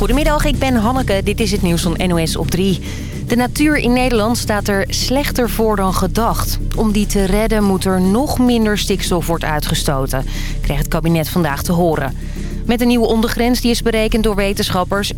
Goedemiddag, ik ben Hanneke. Dit is het nieuws van NOS op 3. De natuur in Nederland staat er slechter voor dan gedacht. Om die te redden moet er nog minder stikstof worden uitgestoten, kreeg het kabinet vandaag te horen. Met een nieuwe ondergrens die is berekend door wetenschappers...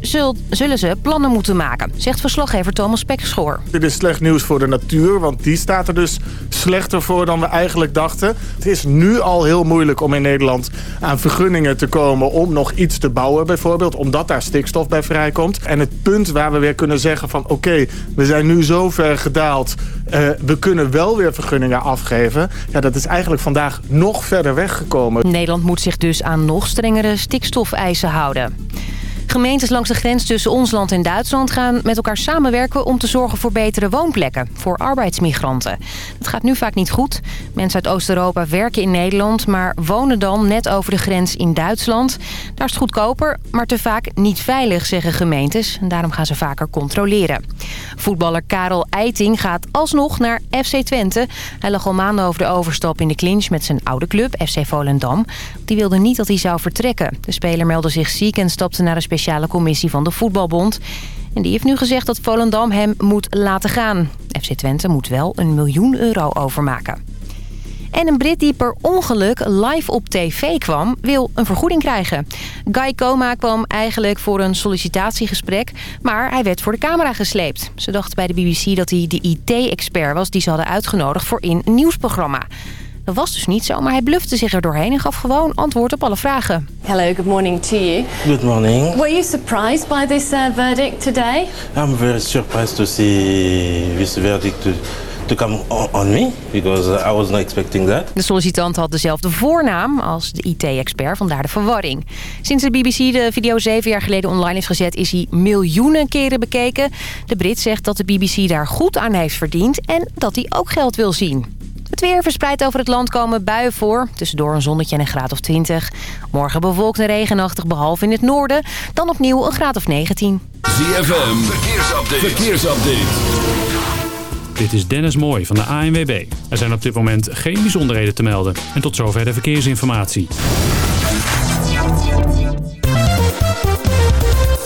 zullen ze plannen moeten maken, zegt verslaggever Thomas Pekschoor. Dit is slecht nieuws voor de natuur, want die staat er dus slechter voor dan we eigenlijk dachten. Het is nu al heel moeilijk om in Nederland aan vergunningen te komen... om nog iets te bouwen bijvoorbeeld, omdat daar stikstof bij vrijkomt. En het punt waar we weer kunnen zeggen van... oké, we zijn nu zo ver gedaald, uh, we kunnen wel weer vergunningen afgeven... ja, dat is eigenlijk vandaag nog verder weggekomen. Nederland moet zich dus aan nog strengere stikstofeisen houden. Gemeentes langs de grens tussen ons land en Duitsland gaan met elkaar samenwerken om te zorgen voor betere woonplekken voor arbeidsmigranten. Dat gaat nu vaak niet goed. Mensen uit Oost-Europa werken in Nederland, maar wonen dan net over de grens in Duitsland. Daar is het goedkoper, maar te vaak niet veilig, zeggen gemeentes. En daarom gaan ze vaker controleren. Voetballer Karel Eiting gaat alsnog naar FC Twente. Hij lag al maanden over de overstap in de clinch met zijn oude club, FC Volendam. Die wilde niet dat hij zou vertrekken. De speler meldde zich ziek en stapte naar een speciale commissie van de Voetbalbond. En die heeft nu gezegd dat Volendam hem moet laten gaan. FC Twente moet wel een miljoen euro overmaken. En een Brit die per ongeluk live op tv kwam, wil een vergoeding krijgen. Guy Coma kwam eigenlijk voor een sollicitatiegesprek, maar hij werd voor de camera gesleept. Ze dachten bij de BBC dat hij de IT-expert was die ze hadden uitgenodigd voor in een nieuwsprogramma. Dat was dus niet zo, maar hij blufte zich er doorheen en gaf gewoon antwoord op alle vragen. Hello, good morning to you. Good morning. Were you surprised by this uh, verdict today? I'm very surprised to see this verdict to come on me, because I was not expecting that. De sollicitant had dezelfde voornaam als de IT-expert, vandaar de verwarring. Sinds de BBC de video zeven jaar geleden online is gezet... is hij miljoenen keren bekeken. De Brit zegt dat de BBC daar goed aan heeft verdiend... en dat hij ook geld wil zien. Het weer verspreidt over het land komen buien voor. Tussendoor een zonnetje en een graad of 20. Morgen bewolkt en regenachtig, behalve in het noorden. Dan opnieuw een graad of 19. ZFM, verkeersupdate. verkeersupdate. Dit is Dennis Mooij van de ANWB. Er zijn op dit moment geen bijzonderheden te melden. En tot zover de verkeersinformatie.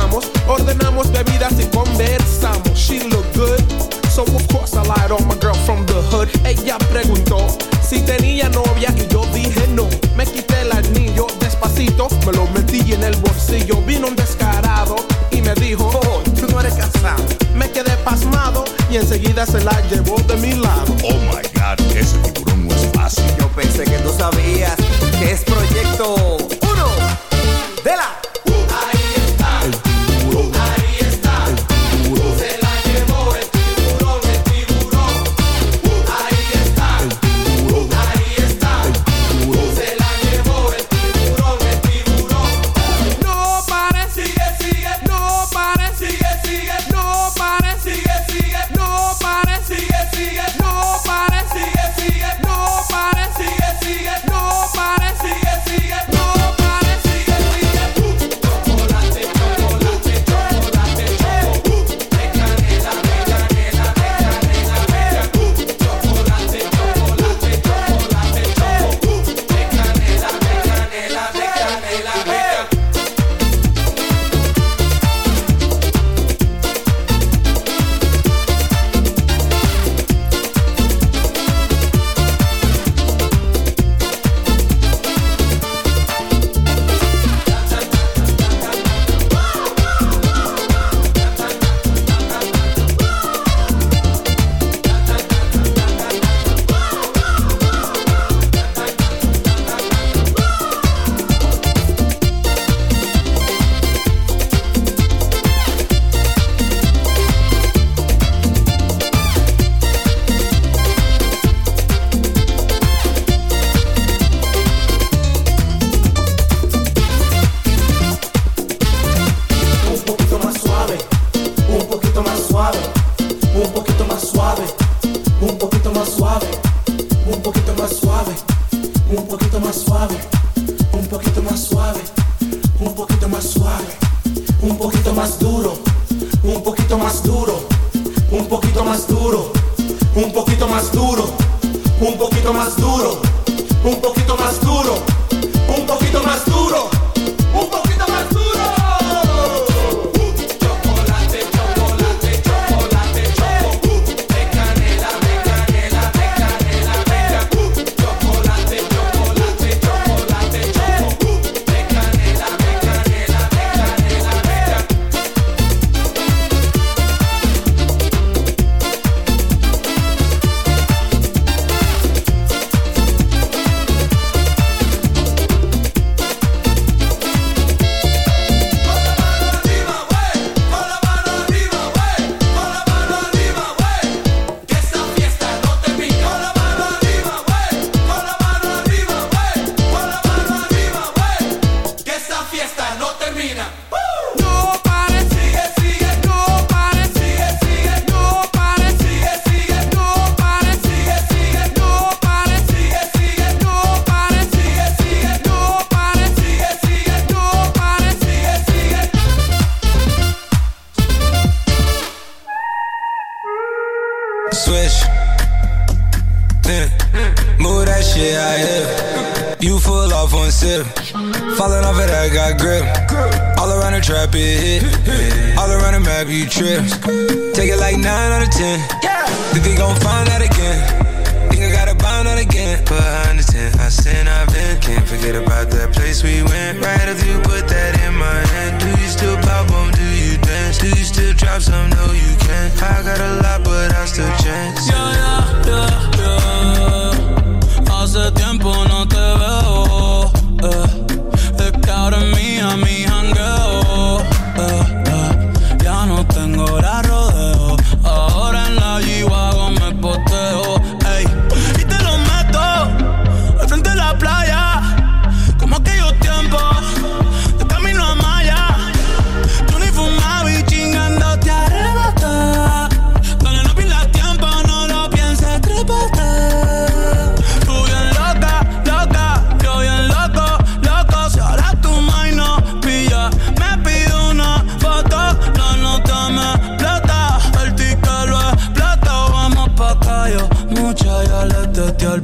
llegamos, ordenamos bebidas y conversamos. She look good, so of course I lied on my girl from the hood. Ella preguntó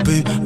be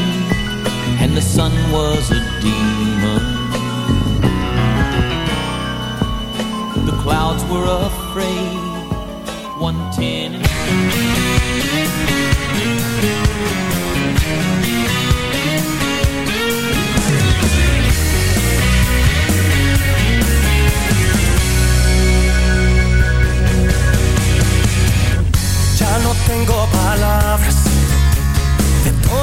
and the sun was a demon. The clouds were afraid. One ten. Ya no tengo palabras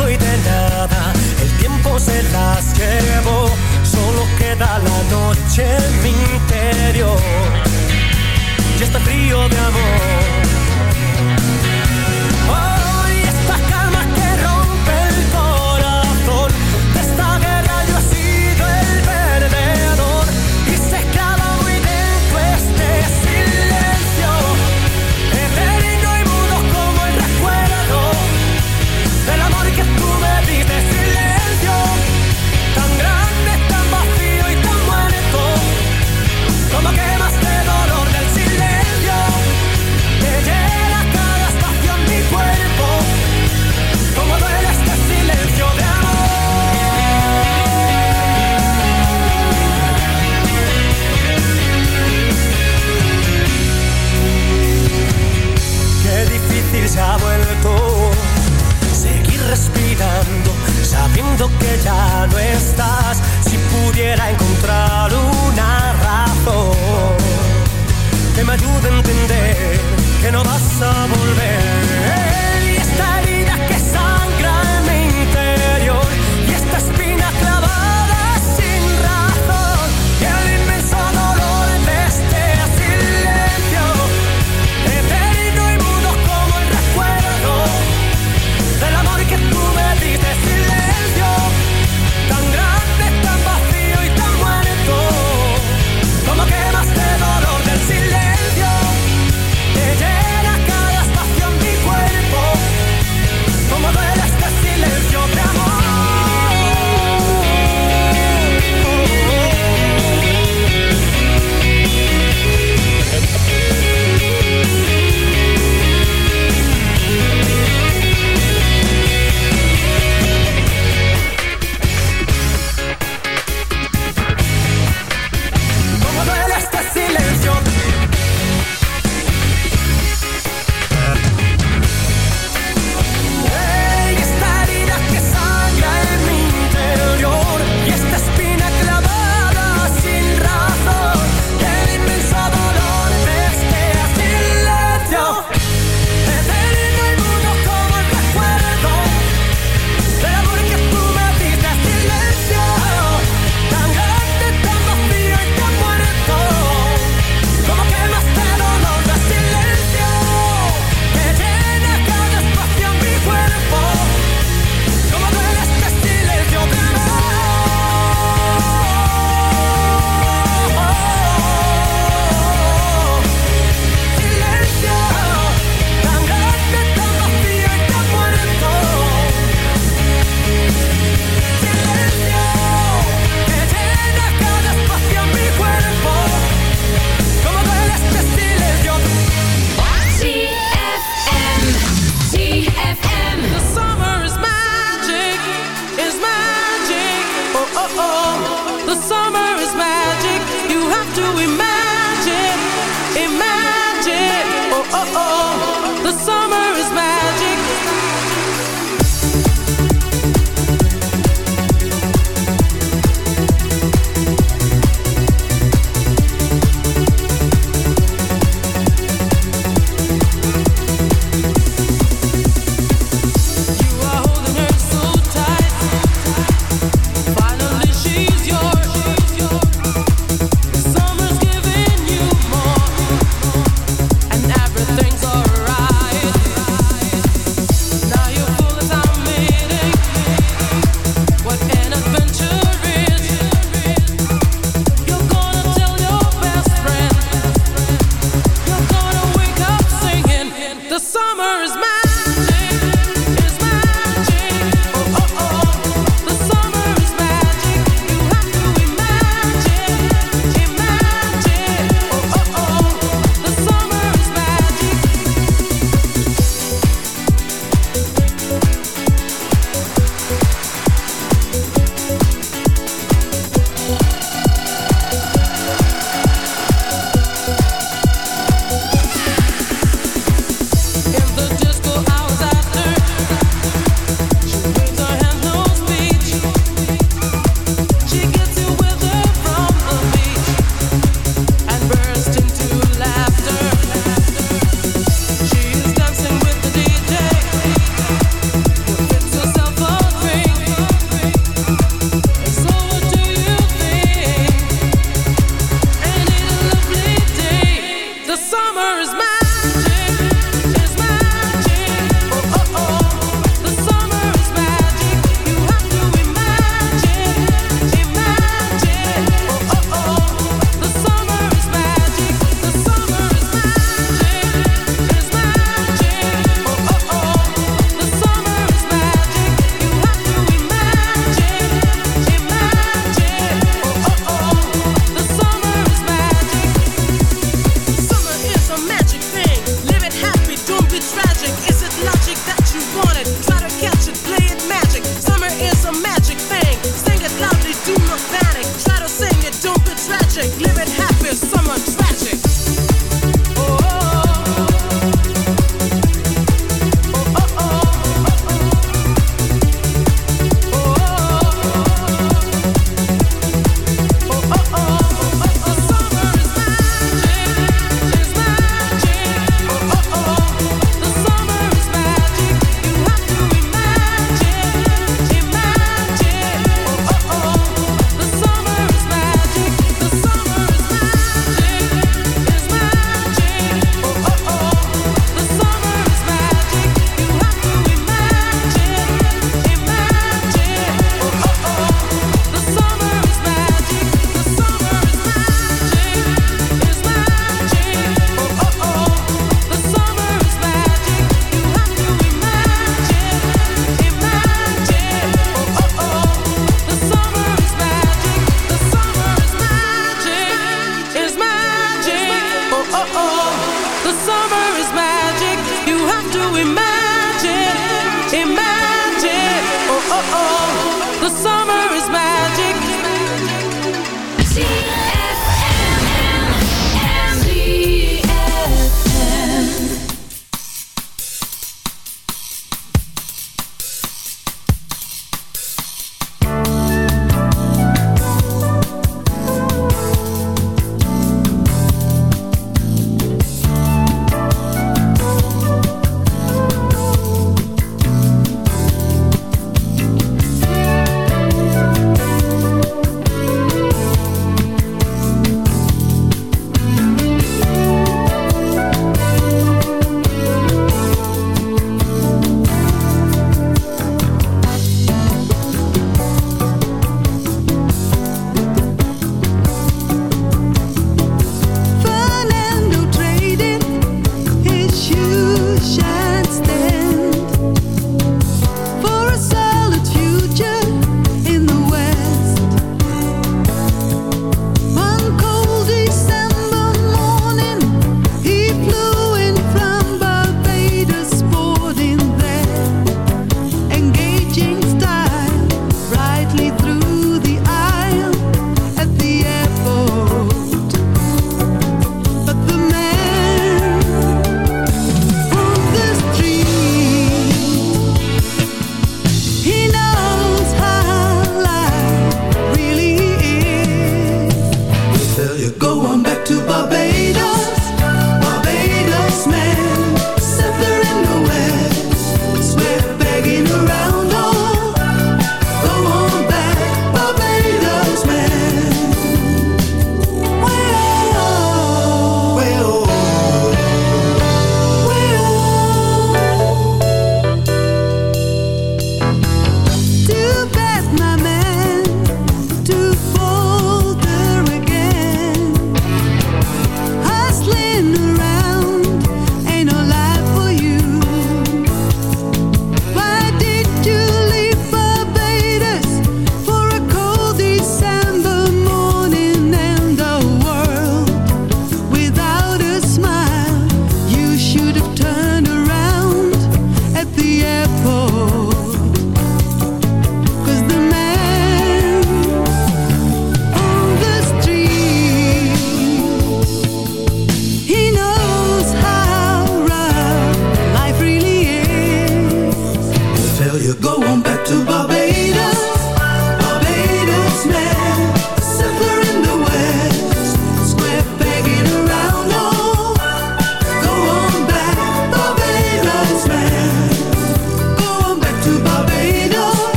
de todo y de nada. El tiempo se las llevó, solo queda la noche en mi interior. Y este frío de amor.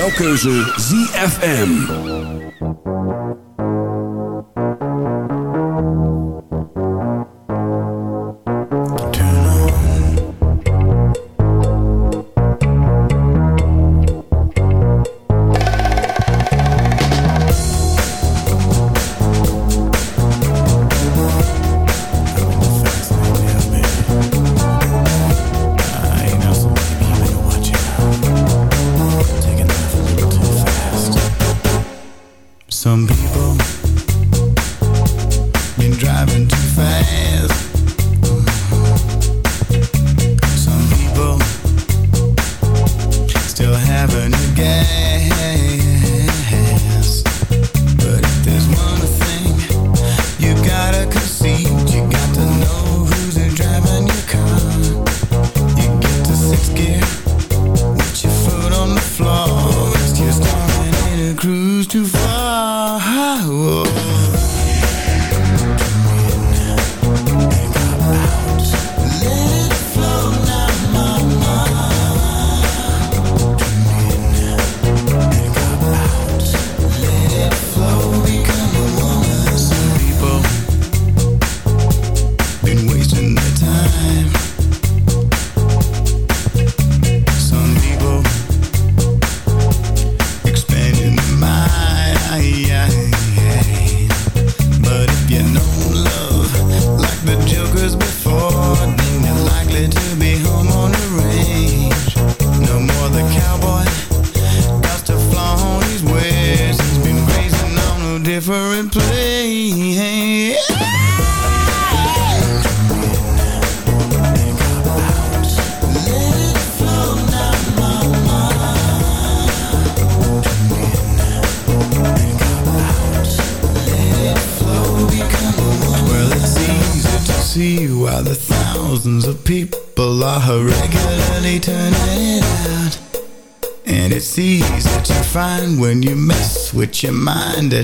Jouw keuze ZFM. Fast.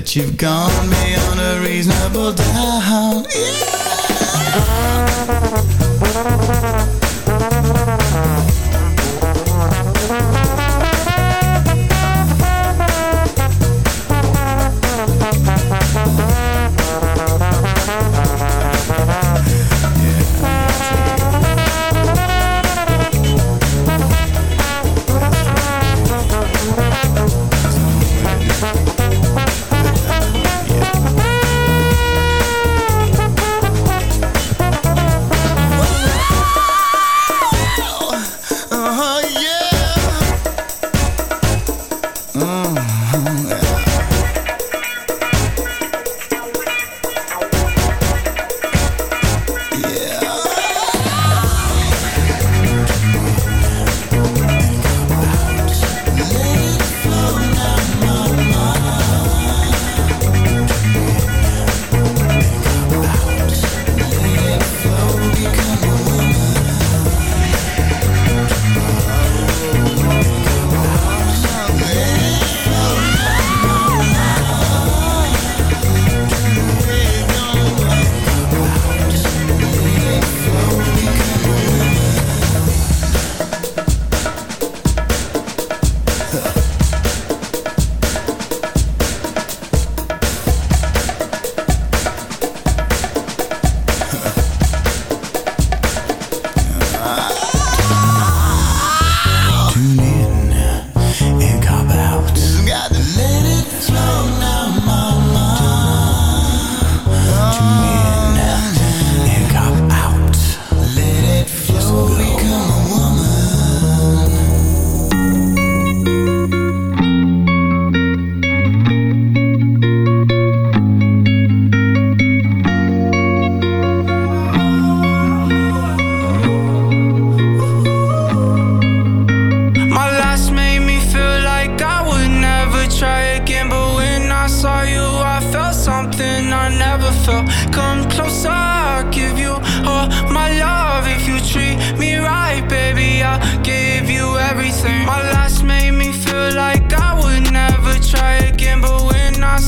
That you've gone beyond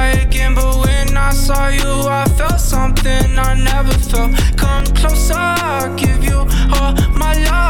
try again, but when I saw you, I felt something I never felt. Come closer, I'll give you all my love.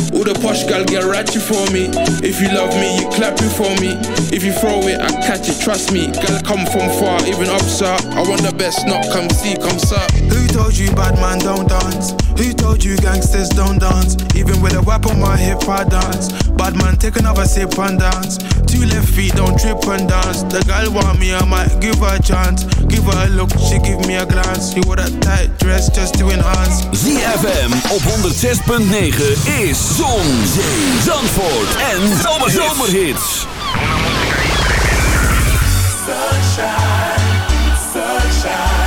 All the posh gal get ratchet for me. If you love me, you clap it for me. If you throw it, I catch it, trust me. Gal come from far, even up, sir. I want the best, not come see, come sir. Who told you bad man don't dance? Who told you gangsters don't dance? Even with a whip on my hip, I dance. Bad man, take another sip and dance. Two left feet, don't trip and dance. The girl want me, I might give her a chance. Give her a look, she give me a glance. You wore that tight dress just to enhance. ZFM op 106.9 is Zon, Zee, Zandvoort en Zomerhits. Sunshine, sunshine, sunshine.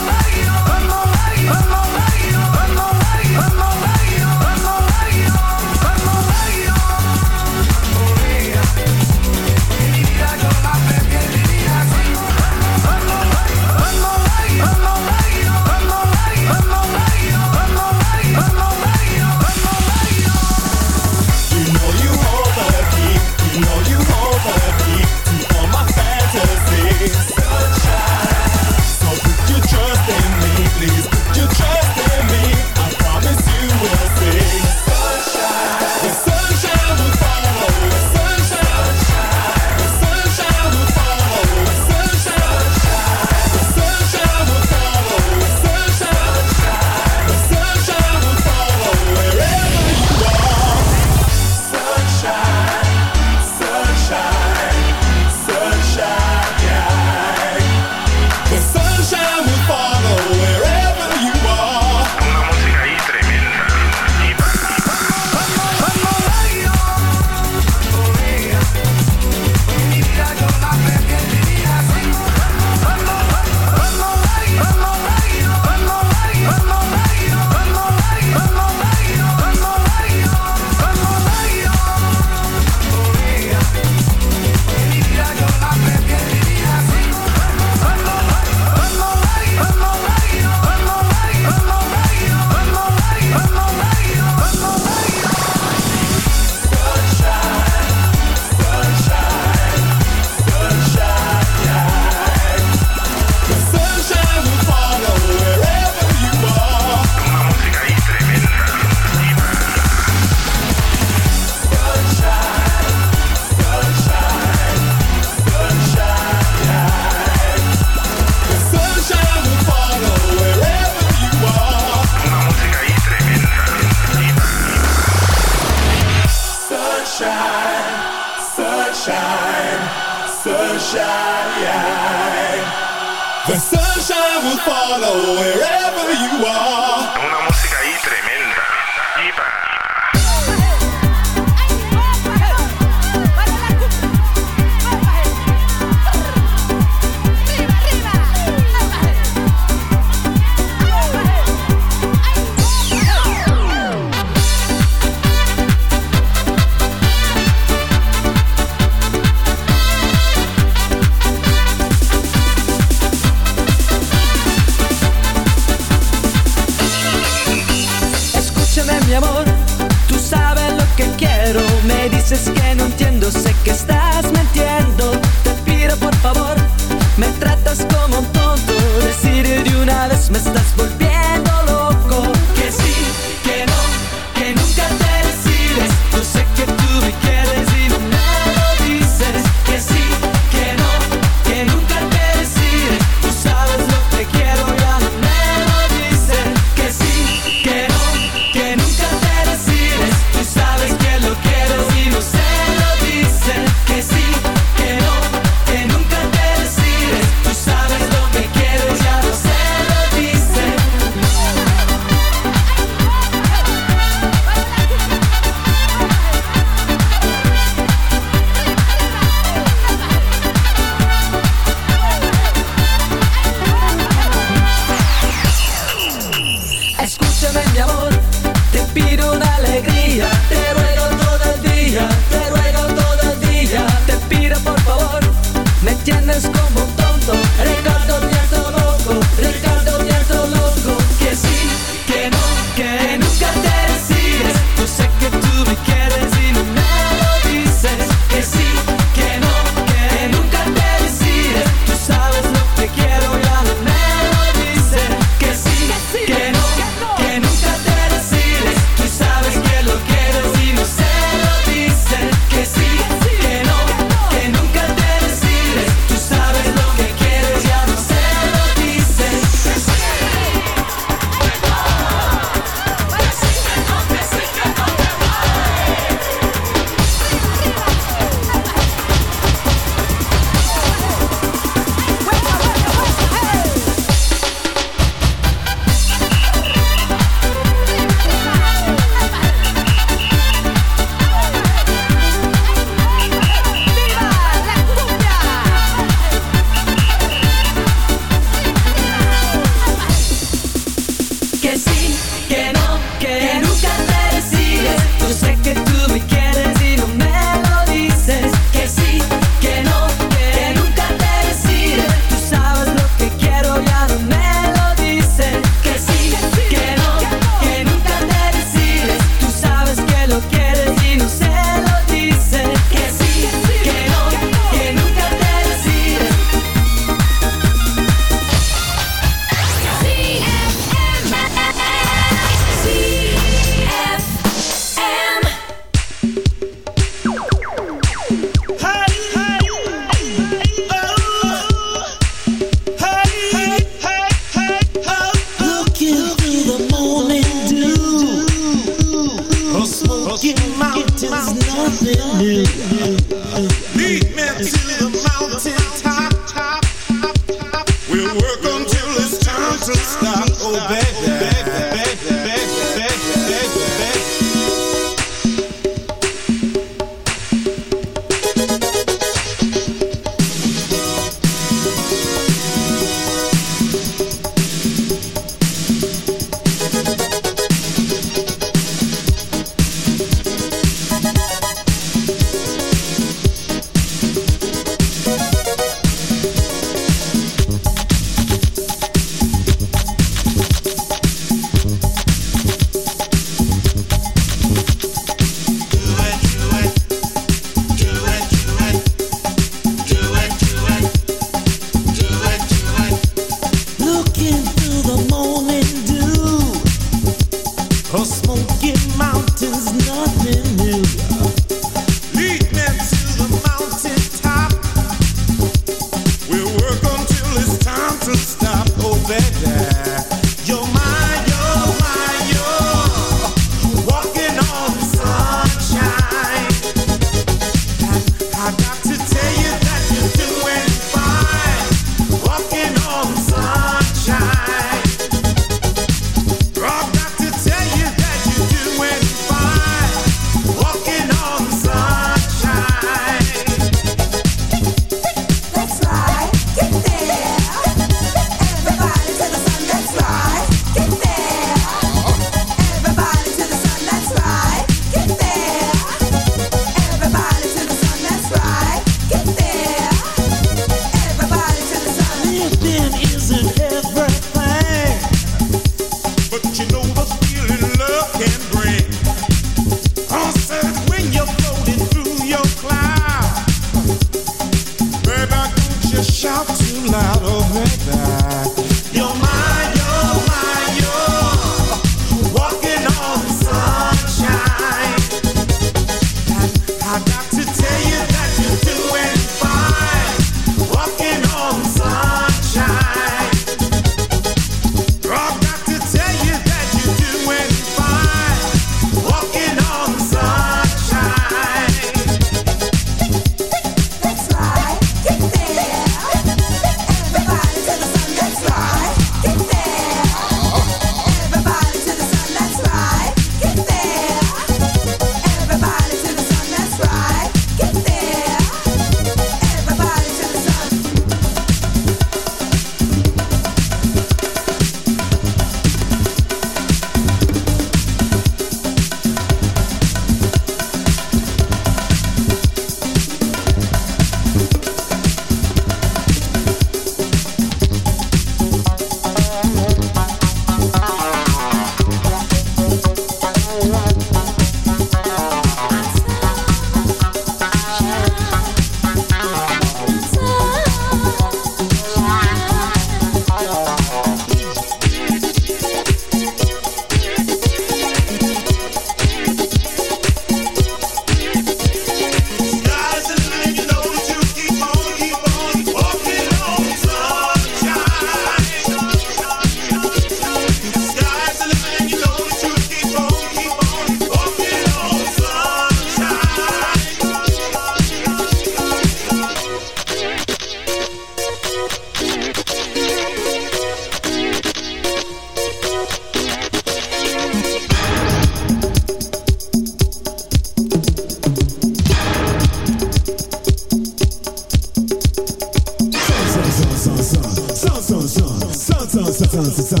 talents. It's